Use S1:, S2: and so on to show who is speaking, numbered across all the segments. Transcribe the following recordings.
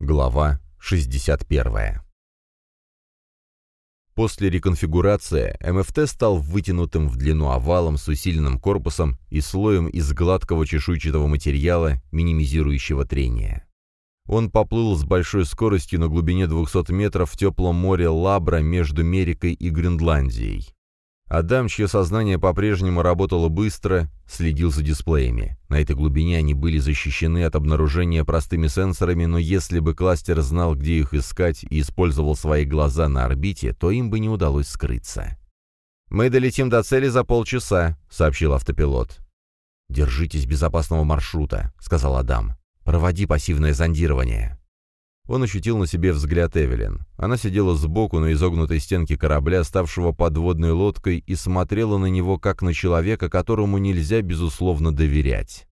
S1: Глава 61. После реконфигурации МФТ стал вытянутым в длину овалом с усиленным корпусом и слоем из гладкого чешуйчатого материала, минимизирующего трение. Он поплыл с большой скоростью на глубине 200 метров в теплом море Лабра между Мерикой и Гренландией. Адам, чье сознание по-прежнему работало быстро, следил за дисплеями. На этой глубине они были защищены от обнаружения простыми сенсорами, но если бы кластер знал, где их искать и использовал свои глаза на орбите, то им бы не удалось скрыться. «Мы долетим до цели за полчаса», — сообщил автопилот. «Держитесь безопасного маршрута», — сказал Адам. «Проводи пассивное зондирование». Он ощутил на себе взгляд Эвелин. Она сидела сбоку на изогнутой стенке корабля, ставшего подводной лодкой, и смотрела на него как на человека, которому нельзя, безусловно, доверять.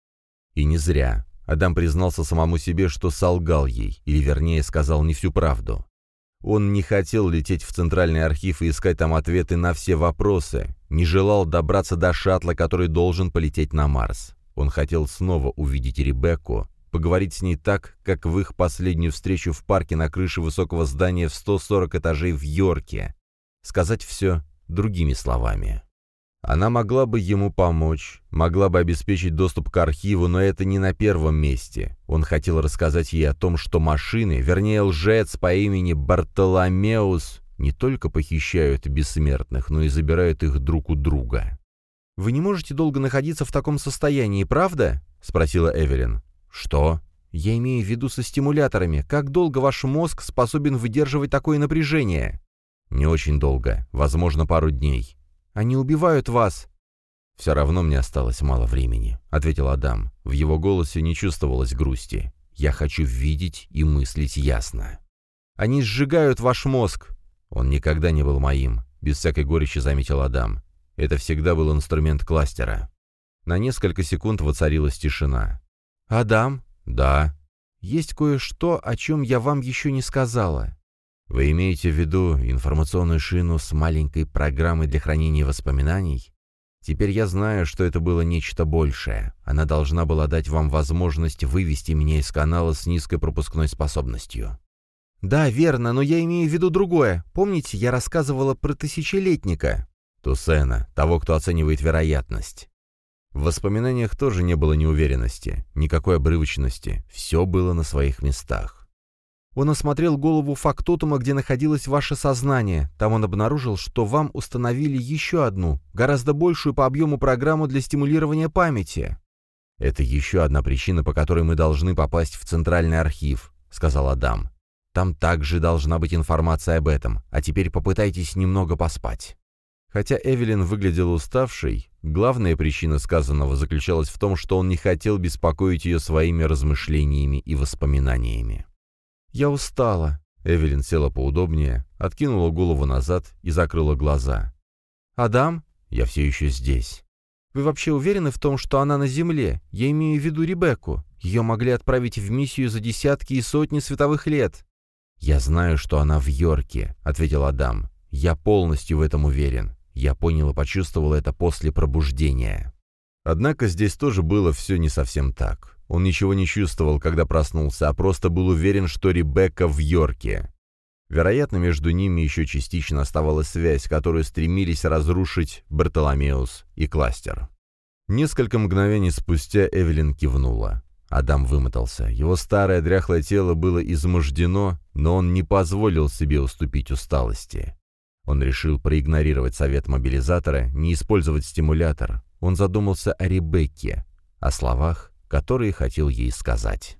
S1: И не зря. Адам признался самому себе, что солгал ей, или, вернее, сказал не всю правду. Он не хотел лететь в Центральный архив и искать там ответы на все вопросы, не желал добраться до шаттла, который должен полететь на Марс. Он хотел снова увидеть Ребекку, поговорить с ней так, как в их последнюю встречу в парке на крыше высокого здания в 140 этажей в Йорке. Сказать все другими словами. Она могла бы ему помочь, могла бы обеспечить доступ к архиву, но это не на первом месте. Он хотел рассказать ей о том, что машины, вернее лжец по имени Бартоломеус, не только похищают бессмертных, но и забирают их друг у друга. «Вы не можете долго находиться в таком состоянии, правда?» — спросила Эвелин. «Что?» «Я имею в виду со стимуляторами. Как долго ваш мозг способен выдерживать такое напряжение?» «Не очень долго. Возможно, пару дней». «Они убивают вас». «Все равно мне осталось мало времени», — ответил Адам. В его голосе не чувствовалось грусти. «Я хочу видеть и мыслить ясно». «Они сжигают ваш мозг». «Он никогда не был моим», — без всякой горечи заметил Адам. «Это всегда был инструмент кластера». На несколько секунд воцарилась тишина. «Адам?» «Да». «Есть кое-что, о чем я вам еще не сказала». «Вы имеете в виду информационную шину с маленькой программой для хранения воспоминаний?» Теперь я знаю, что это было нечто большее. Она должна была дать вам возможность вывести меня из канала с низкой пропускной способностью. «Да, верно, но я имею в виду другое. Помните, я рассказывала про тысячелетника?» «Тусена, того, кто оценивает вероятность». В воспоминаниях тоже не было неуверенности, никакой обрывочности, все было на своих местах. Он осмотрел голову фактотума, где находилось ваше сознание. Там он обнаружил, что вам установили еще одну, гораздо большую по объему программу для стимулирования памяти. «Это еще одна причина, по которой мы должны попасть в Центральный архив», — сказал Адам. «Там также должна быть информация об этом, а теперь попытайтесь немного поспать». Хотя Эвелин выглядела уставшей, главная причина сказанного заключалась в том, что он не хотел беспокоить ее своими размышлениями и воспоминаниями. «Я устала». Эвелин села поудобнее, откинула голову назад и закрыла глаза. «Адам? Я все еще здесь». «Вы вообще уверены в том, что она на Земле? Я имею в виду Ребекку. Ее могли отправить в миссию за десятки и сотни световых лет». «Я знаю, что она в Йорке», — ответил Адам. «Я полностью в этом уверен. Я понял и почувствовал это после пробуждения. Однако здесь тоже было все не совсем так. Он ничего не чувствовал, когда проснулся, а просто был уверен, что Ребекка в Йорке. Вероятно, между ними еще частично оставалась связь, которую стремились разрушить Бартоломеус и Кластер. Несколько мгновений спустя Эвелин кивнула. Адам вымотался. Его старое дряхлое тело было измождено, но он не позволил себе уступить усталости. Он решил проигнорировать совет мобилизатора, не использовать стимулятор. Он задумался о Ребекке, о словах, которые хотел ей сказать.